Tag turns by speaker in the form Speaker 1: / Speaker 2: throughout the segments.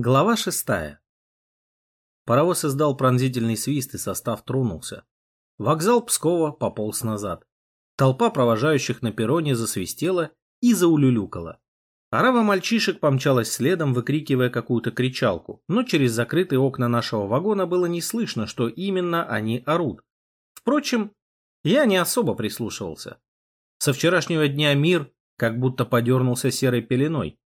Speaker 1: Глава шестая. Паровоз издал пронзительный свист, и состав тронулся. Вокзал Пскова пополз назад. Толпа провожающих на перроне засвистела и заулюлюкала. Арава мальчишек помчалась следом, выкрикивая какую-то кричалку, но через закрытые окна нашего вагона было не слышно, что именно они орут. Впрочем, я не особо прислушивался. Со вчерашнего дня мир как будто подернулся серой пеленой.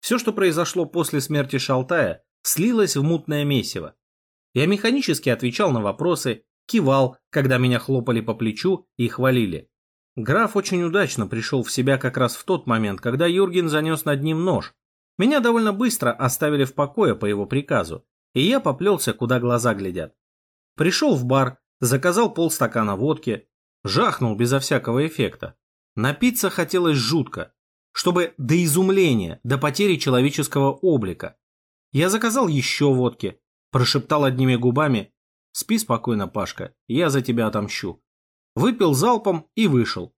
Speaker 1: Все, что произошло после смерти Шалтая, слилось в мутное месиво. Я механически отвечал на вопросы, кивал, когда меня хлопали по плечу и хвалили. Граф очень удачно пришел в себя как раз в тот момент, когда Юрген занес над ним нож. Меня довольно быстро оставили в покое по его приказу, и я поплелся, куда глаза глядят. Пришел в бар, заказал полстакана водки, жахнул безо всякого эффекта. Напиться хотелось жутко, чтобы до изумления, до потери человеческого облика. Я заказал еще водки, прошептал одними губами «Спи спокойно, Пашка, я за тебя отомщу». Выпил залпом и вышел.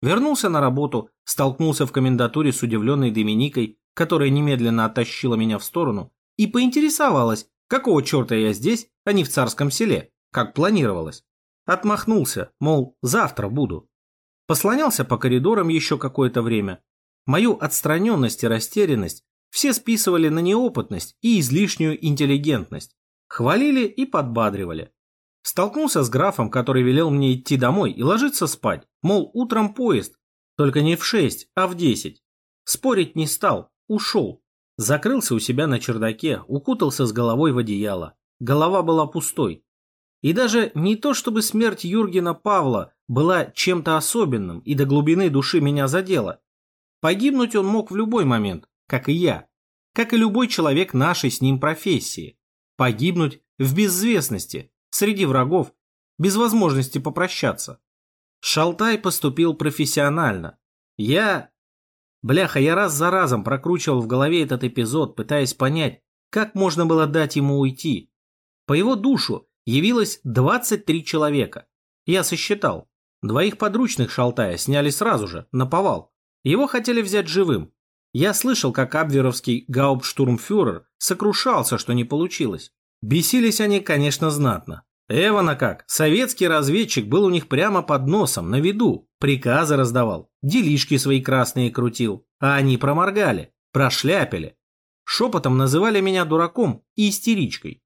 Speaker 1: Вернулся на работу, столкнулся в комендатуре с удивленной Доминикой, которая немедленно оттащила меня в сторону и поинтересовалась, какого черта я здесь, а не в царском селе, как планировалось. Отмахнулся, мол, завтра буду. Послонялся по коридорам еще какое-то время, Мою отстраненность и растерянность все списывали на неопытность и излишнюю интеллигентность. Хвалили и подбадривали. Столкнулся с графом, который велел мне идти домой и ложиться спать, мол, утром поезд, только не в шесть, а в десять. Спорить не стал, ушел. Закрылся у себя на чердаке, укутался с головой в одеяло. Голова была пустой. И даже не то, чтобы смерть Юргена Павла была чем-то особенным и до глубины души меня задела. Погибнуть он мог в любой момент, как и я, как и любой человек нашей с ним профессии. Погибнуть в безвестности, среди врагов, без возможности попрощаться. Шалтай поступил профессионально. Я... Бляха, я раз за разом прокручивал в голове этот эпизод, пытаясь понять, как можно было дать ему уйти. По его душу явилось 23 человека. Я сосчитал. Двоих подручных Шалтая сняли сразу же, на повал. Его хотели взять живым. Я слышал, как абверовский гауптштурмфюрер сокрушался, что не получилось. Бесились они, конечно, знатно. Эвана как, советский разведчик был у них прямо под носом, на виду, приказы раздавал, делишки свои красные крутил, а они проморгали, прошляпили. Шепотом называли меня дураком и истеричкой.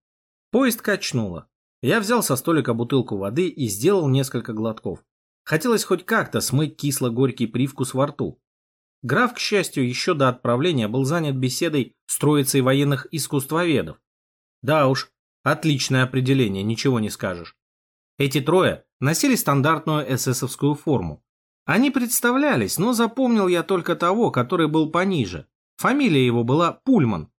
Speaker 1: Поезд качнуло. Я взял со столика бутылку воды и сделал несколько глотков. Хотелось хоть как-то смыть кисло-горький привкус во рту. Граф, к счастью, еще до отправления был занят беседой с троицей военных искусствоведов. Да уж, отличное определение, ничего не скажешь. Эти трое носили стандартную эсэсовскую форму. Они представлялись, но запомнил я только того, который был пониже. Фамилия его была Пульман.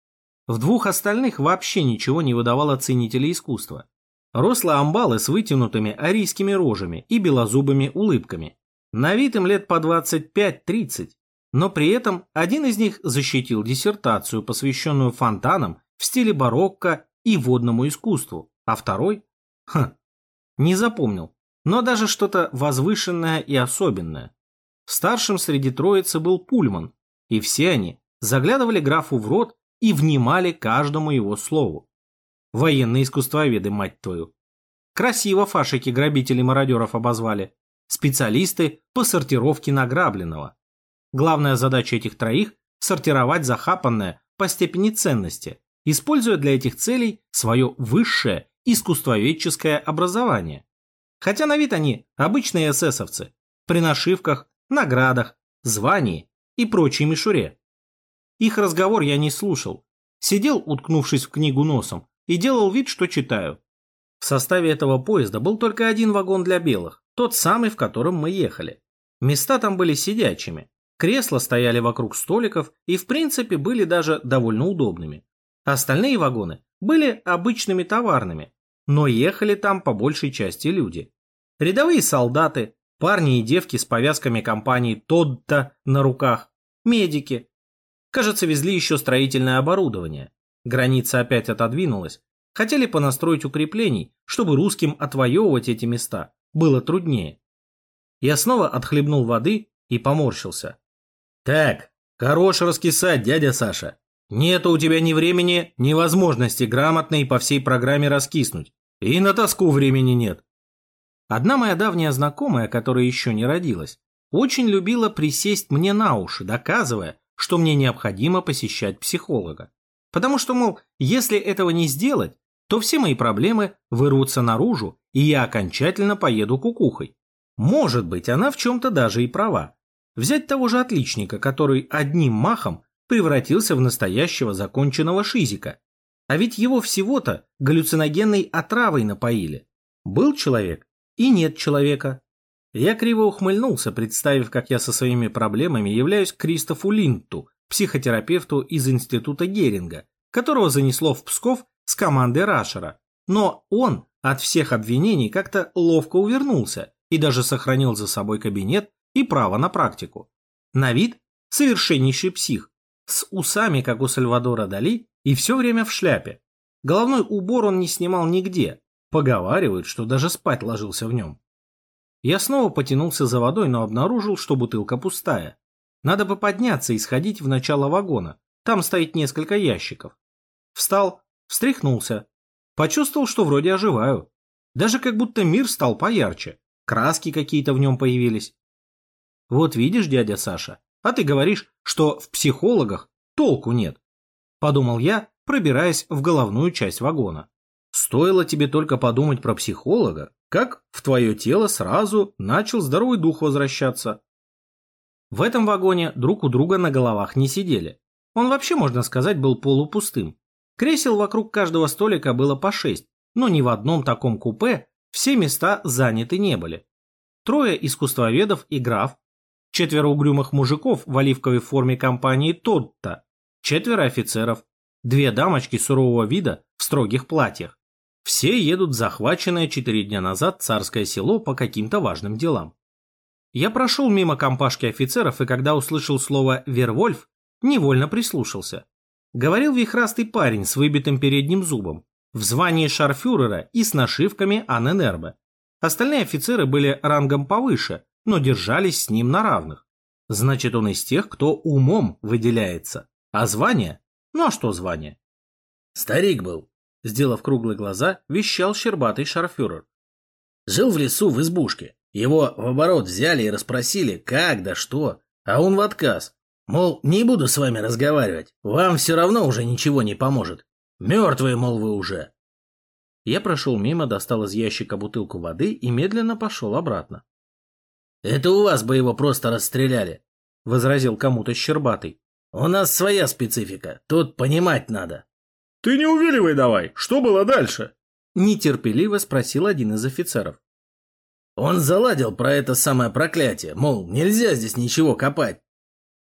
Speaker 1: В двух остальных вообще ничего не выдавало ценителей искусства. Рослые амбалы с вытянутыми арийскими рожами и белозубыми улыбками. На вид им лет по 25-30. Но при этом один из них защитил диссертацию, посвященную фонтанам в стиле барокко и водному искусству, а второй... Хм, не запомнил, но даже что-то возвышенное и особенное. Старшим среди троицы был Пульман, и все они заглядывали графу в рот и внимали каждому его слову. Военные искусствоведы, мать твою. Красиво фашики грабителей мародеров обозвали. Специалисты по сортировке награбленного. Главная задача этих троих – сортировать захапанное по степени ценности, используя для этих целей свое высшее искусствоведческое образование. Хотя на вид они обычные эсэсовцы, при нашивках, наградах, звании и прочей мишуре. Их разговор я не слушал, сидел, уткнувшись в книгу носом, и делал вид, что читаю. В составе этого поезда был только один вагон для белых, тот самый, в котором мы ехали. Места там были сидячими, Кресла стояли вокруг столиков и в принципе были даже довольно удобными. Остальные вагоны были обычными товарными, но ехали там по большей части люди. Рядовые солдаты, парни и девки с повязками компании Тодда на руках, медики. Кажется, везли еще строительное оборудование. Граница опять отодвинулась. Хотели понастроить укреплений, чтобы русским отвоевывать эти места было труднее. Я снова отхлебнул воды и поморщился. «Так, хорош раскисать, дядя Саша. Нету у тебя ни времени, ни возможности грамотно и по всей программе раскиснуть. И на тоску времени нет. Одна моя давняя знакомая, которая еще не родилась, очень любила присесть мне на уши, доказывая, что мне необходимо посещать психолога. Потому что, мол, если этого не сделать, то все мои проблемы вырвутся наружу, и я окончательно поеду кукухой. Может быть, она в чем-то даже и права. Взять того же отличника, который одним махом превратился в настоящего законченного шизика. А ведь его всего-то галлюциногенной отравой напоили. Был человек и нет человека. Я криво ухмыльнулся, представив, как я со своими проблемами являюсь Кристофу Линту, психотерапевту из института Геринга, которого занесло в Псков с командой Рашера. Но он от всех обвинений как-то ловко увернулся и даже сохранил за собой кабинет и право на практику. На вид совершеннейший псих, с усами, как у Сальвадора Дали, и все время в шляпе. Головной убор он не снимал нигде, поговаривают, что даже спать ложился в нем. Я снова потянулся за водой, но обнаружил, что бутылка пустая. Надо бы подняться и сходить в начало вагона, там стоит несколько ящиков. Встал, встряхнулся, почувствовал, что вроде оживаю. Даже как будто мир стал поярче, краски какие-то в нем появились. Вот видишь, дядя Саша, а ты говоришь, что в психологах толку нет. Подумал я, пробираясь в головную часть вагона. Стоило тебе только подумать про психолога, как в твое тело сразу начал здоровый дух возвращаться. В этом вагоне друг у друга на головах не сидели. Он вообще, можно сказать, был полупустым. Кресел вокруг каждого столика было по шесть, но ни в одном таком купе все места заняты не были. Трое искусствоведов и граф, четверо угрюмых мужиков в оливковой форме компании Тотта, четверо офицеров, две дамочки сурового вида в строгих платьях. Все едут в захваченное четыре дня назад царское село по каким-то важным делам. Я прошел мимо компашки офицеров, и когда услышал слово «Вервольф», невольно прислушался. Говорил вихрастый парень с выбитым передним зубом, в звании шарфюрера и с нашивками Анненербе. Остальные офицеры были рангом повыше, но держались с ним на равных. Значит, он из тех, кто умом выделяется. А звание? Ну а что звание?
Speaker 2: Старик был. Сделав круглые глаза, вещал щербатый шарфюрер. Жил в лесу в избушке. Его в оборот взяли и расспросили, как да что, а он в отказ. Мол, не буду с вами разговаривать, вам все равно уже ничего не поможет. Мертвые, мол, вы уже.
Speaker 1: Я прошел мимо, достал из ящика бутылку воды и медленно пошел обратно.
Speaker 2: «Это у вас бы его просто расстреляли», — возразил кому-то Щербатый. «У нас своя специфика, тут понимать надо».
Speaker 3: «Ты не увиливай давай, что было дальше?»
Speaker 1: — нетерпеливо спросил один из офицеров.
Speaker 2: Он заладил про это самое проклятие, мол, нельзя здесь ничего копать.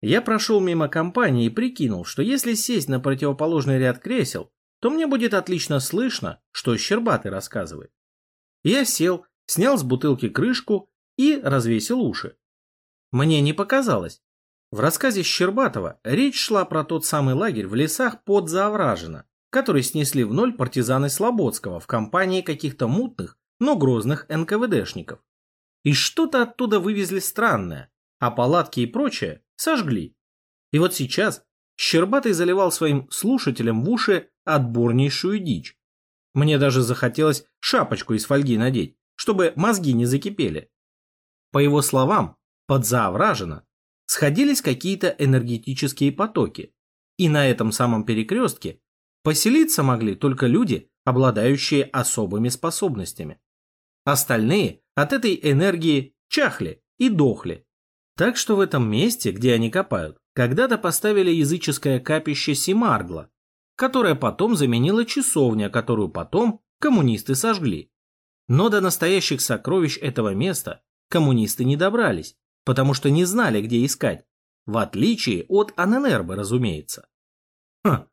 Speaker 1: Я прошел мимо компании и прикинул, что если сесть на противоположный ряд кресел, то мне будет отлично слышно, что Щербатый рассказывает. Я сел, снял с бутылки крышку и развесил уши. Мне не показалось. В рассказе Щербатова речь шла про тот самый лагерь в лесах под Заовражино, который снесли в ноль партизаны Слободского в компании каких-то мутных, но грозных НКВДшников. И что-то оттуда вывезли странное, а палатки и прочее сожгли. И вот сейчас Щербатый заливал своим слушателям в уши отборнейшую дичь. Мне даже захотелось шапочку из фольги надеть, чтобы мозги не закипели. По его словам, под Заовражино сходились какие-то энергетические потоки, и на этом самом перекрестке поселиться могли только люди, обладающие особыми способностями. Остальные от этой энергии чахли и дохли. Так что в этом месте, где они копают, когда-то поставили языческое капище Симаргла, которое потом заменила часовня, которую потом коммунисты сожгли. Но до настоящих сокровищ этого места коммунисты не добрались, потому что не знали, где искать, в отличие от Аненербы, разумеется. Хм,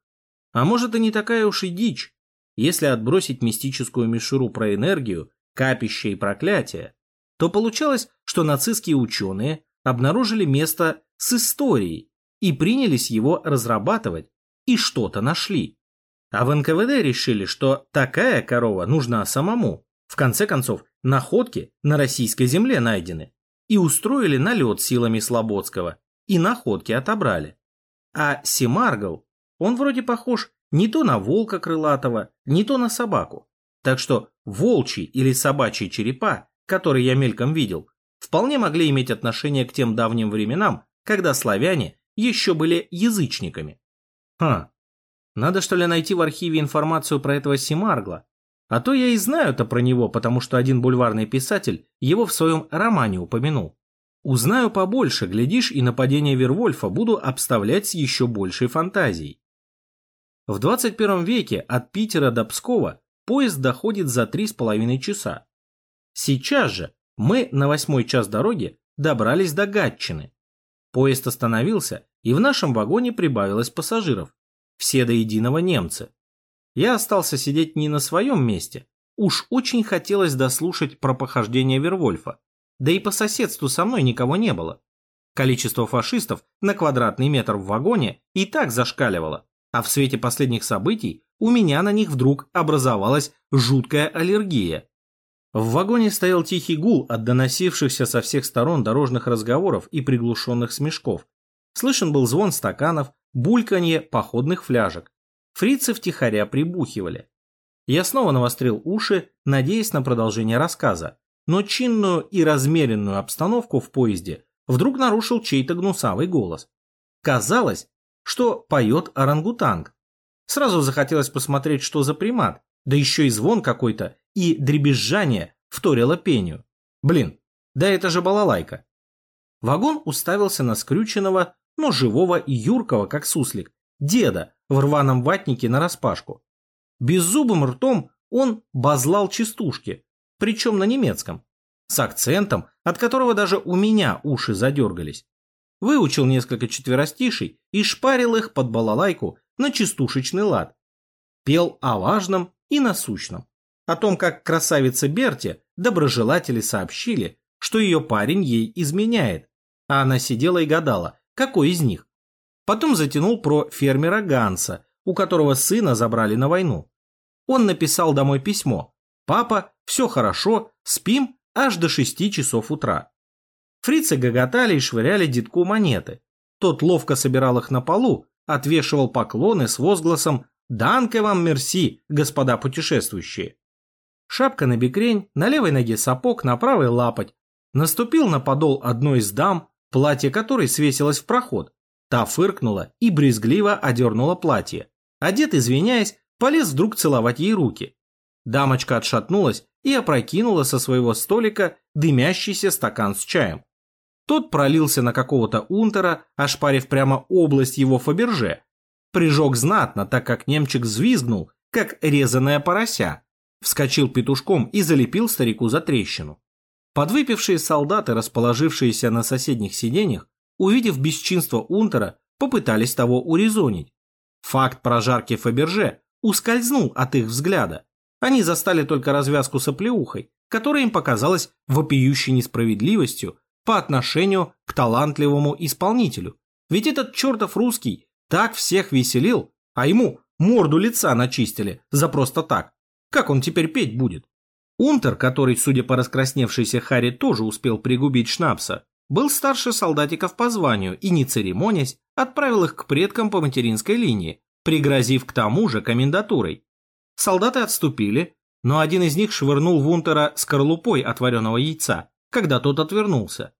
Speaker 1: а может и не такая уж и дичь, если отбросить мистическую мишуру про энергию, капище и проклятие, то получалось, что нацистские ученые обнаружили место с историей и принялись его разрабатывать, и что-то нашли. А в НКВД решили, что такая корова нужна самому. В конце концов, Находки на российской земле найдены. И устроили налет силами Слободского. И находки отобрали. А Семаргл, Он вроде похож не то на волка крылатого, не то на собаку. Так что волчьи или собачьи черепа, которые я мельком видел, вполне могли иметь отношение к тем давним временам, когда славяне еще были язычниками. Ха, надо что ли найти в архиве информацию про этого Симаргла? А то я и знаю-то про него, потому что один бульварный писатель его в своем романе упомянул. Узнаю побольше, глядишь, и нападение Вервольфа буду обставлять с еще большей фантазией. В 21 веке от Питера до Пскова поезд доходит за 3,5 часа. Сейчас же мы на восьмой час дороги добрались до Гатчины. Поезд остановился, и в нашем вагоне прибавилось пассажиров. Все до единого немцы. Я остался сидеть не на своем месте. Уж очень хотелось дослушать про похождение Вервольфа. Да и по соседству со мной никого не было. Количество фашистов на квадратный метр в вагоне и так зашкаливало, а в свете последних событий у меня на них вдруг образовалась жуткая аллергия. В вагоне стоял тихий гул от доносившихся со всех сторон дорожных разговоров и приглушенных смешков. Слышен был звон стаканов, бульканье походных фляжек. Фрицы втихаря прибухивали. Я снова навострил уши, надеясь на продолжение рассказа, но чинную и размеренную обстановку в поезде вдруг нарушил чей-то гнусавый голос. Казалось, что поет орангутанг. Сразу захотелось посмотреть, что за примат, да еще и звон какой-то, и дребезжание вторило пению. Блин, да это же балалайка. Вагон уставился на скрюченного, но живого и юркого, как суслик, деда в рваном ватнике нараспашку. Беззубым ртом он базлал частушки, причем на немецком, с акцентом, от которого даже у меня уши задергались. Выучил несколько четверостишей и шпарил их под балалайку на частушечный лад. Пел о важном и насущном. О том, как красавица Берти доброжелатели сообщили, что ее парень ей изменяет, а она сидела и гадала, какой из них. Потом затянул про фермера Ганса, у которого сына забрали на войну. Он написал домой письмо. «Папа, все хорошо, спим аж до шести часов утра». Фрицы гоготали и швыряли детку монеты. Тот ловко собирал их на полу, отвешивал поклоны с возгласом «Данке вам мерси, господа путешествующие». Шапка на бекрень, на левой ноге сапог, на правой лапоть. Наступил на подол одной из дам, платье которой свесилось в проход. Та фыркнула и брезгливо одернула платье. Одет, извиняясь, полез вдруг целовать ей руки. Дамочка отшатнулась и опрокинула со своего столика дымящийся стакан с чаем. Тот пролился на какого-то унтера, ошпарив прямо область его фаберже. Прижег знатно, так как немчик взвизгнул, как резаная порося. Вскочил петушком и залепил старику за трещину. Подвыпившие солдаты, расположившиеся на соседних сиденьях, увидев бесчинство Унтера, попытались того урезонить. Факт прожарки Фаберже ускользнул от их взгляда. Они застали только развязку с оплеухой, которая им показалась вопиющей несправедливостью по отношению к талантливому исполнителю. Ведь этот чертов русский так всех веселил, а ему морду лица начистили за просто так. Как он теперь петь будет? Унтер, который, судя по раскрасневшейся Харе, тоже успел пригубить шнапса, был старше солдатиков по званию и, не церемонясь, отправил их к предкам по материнской линии, пригрозив к тому же комендатурой. Солдаты отступили, но один из них швырнул в Унтера скорлупой от вареного яйца, когда тот отвернулся.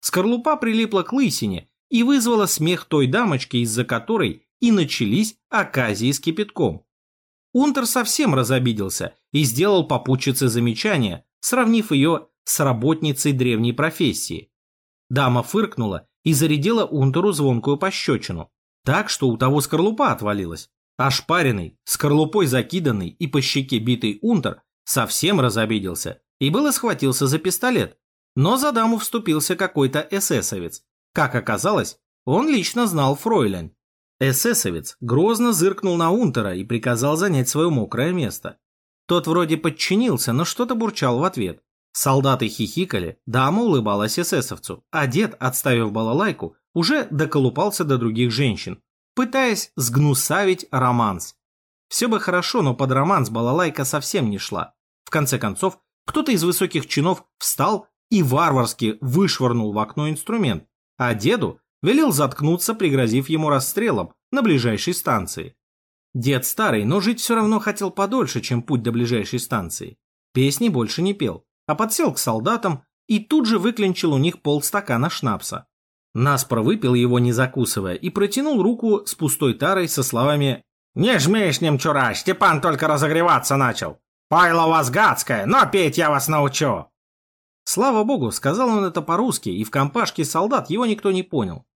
Speaker 1: Скорлупа прилипла к лысине и вызвала смех той дамочки, из-за которой и начались оказии с кипятком. Унтер совсем разобиделся и сделал попутчице замечание, сравнив ее с работницей древней профессии. Дама фыркнула и зарядила Унтеру звонкую пощечину, так что у того скорлупа отвалилась. Ошпаренный, скорлупой закиданный и по щеке битый Унтер совсем разобиделся и было схватился за пистолет. Но за даму вступился какой-то эсэсовец. Как оказалось, он лично знал Фройлен. Эсэсовец грозно зыркнул на Унтера и приказал занять свое мокрое место. Тот вроде подчинился, но что-то бурчал в ответ. Солдаты хихикали, дама улыбалась эсэсовцу, а дед, отставив балалайку, уже доколупался до других женщин, пытаясь сгнусавить романс. Все бы хорошо, но под романс балалайка совсем не шла. В конце концов, кто-то из высоких чинов встал и варварски вышвырнул в окно инструмент, а деду велел заткнуться, пригрозив ему расстрелом на ближайшей станции. Дед старый, но жить все равно хотел подольше, чем путь до ближайшей станции. Песни больше не пел, а подсел к солдатам и тут же выклинчил у них полстакана шнапса. Наспор выпил его, не закусывая, и протянул руку с пустой тарой со словами «Не жми с ним, чура, Степан только разогреваться начал. Пойло у вас гадское, но петь я вас научу». Слава богу, сказал он это по-русски, и в компашке солдат его никто не понял.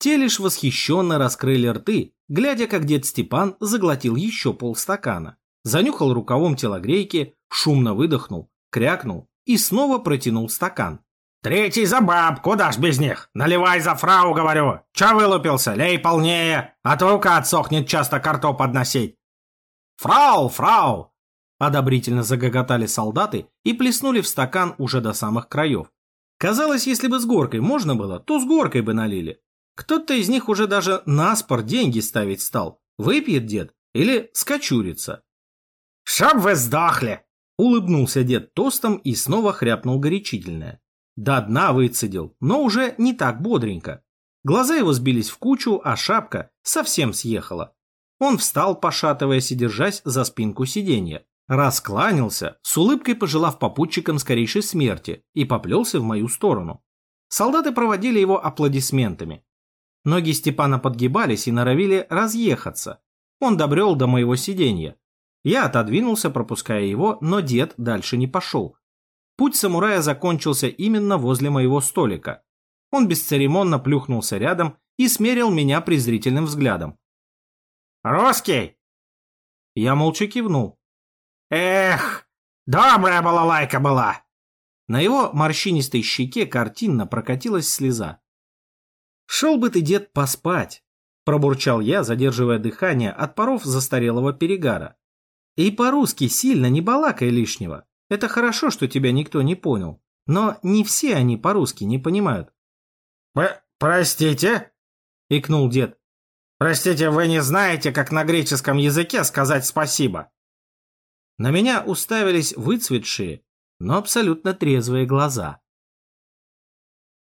Speaker 1: Те лишь восхищенно раскрыли рты, глядя, как дед Степан заглотил еще полстакана, занюхал рукавом телогрейки, шумно выдохнул, крякнул и снова протянул стакан. «Третий за баб, куда ж без них? Наливай за фрау, говорю! Че вылупился? Лей полнее, а то рука отсохнет часто картоп подносить!» «Фрау, фрау!» Одобрительно загоготали солдаты и плеснули в стакан уже до самых краев. Казалось, если бы с горкой можно было, то с горкой бы налили. Кто-то из них уже даже на спор деньги ставить стал. Выпьет дед или скочурится. «Чтоб вы сдохли!» Улыбнулся дед тостом и снова хряпнул горячительное. До дна выцедил, но уже не так бодренько. Глаза его сбились в кучу, а шапка совсем съехала. Он встал, пошатываясь и держась за спинку сиденья. Раскланялся, с улыбкой пожелав попутчикам скорейшей смерти, и поплелся в мою сторону. Солдаты проводили его аплодисментами. Ноги Степана подгибались и норовили разъехаться. Он добрел до моего сиденья. Я отодвинулся, пропуская его, но дед дальше не пошел. Путь самурая закончился именно возле моего столика. Он бесцеремонно плюхнулся рядом и смерил меня презрительным взглядом. «Русский?» Я молча кивнул. «Эх, добрая балалайка была!» На его морщинистой щеке картинно прокатилась слеза. «Шел бы ты, дед, поспать!» Пробурчал я, задерживая дыхание от паров застарелого перегара. И по-русски сильно не балакай лишнего. Это хорошо, что тебя никто не понял. Но не все они по-русски не понимают. «Простите?» — икнул дед. «Простите, вы не знаете, как на греческом языке сказать спасибо?» На меня уставились выцветшие, но абсолютно трезвые глаза.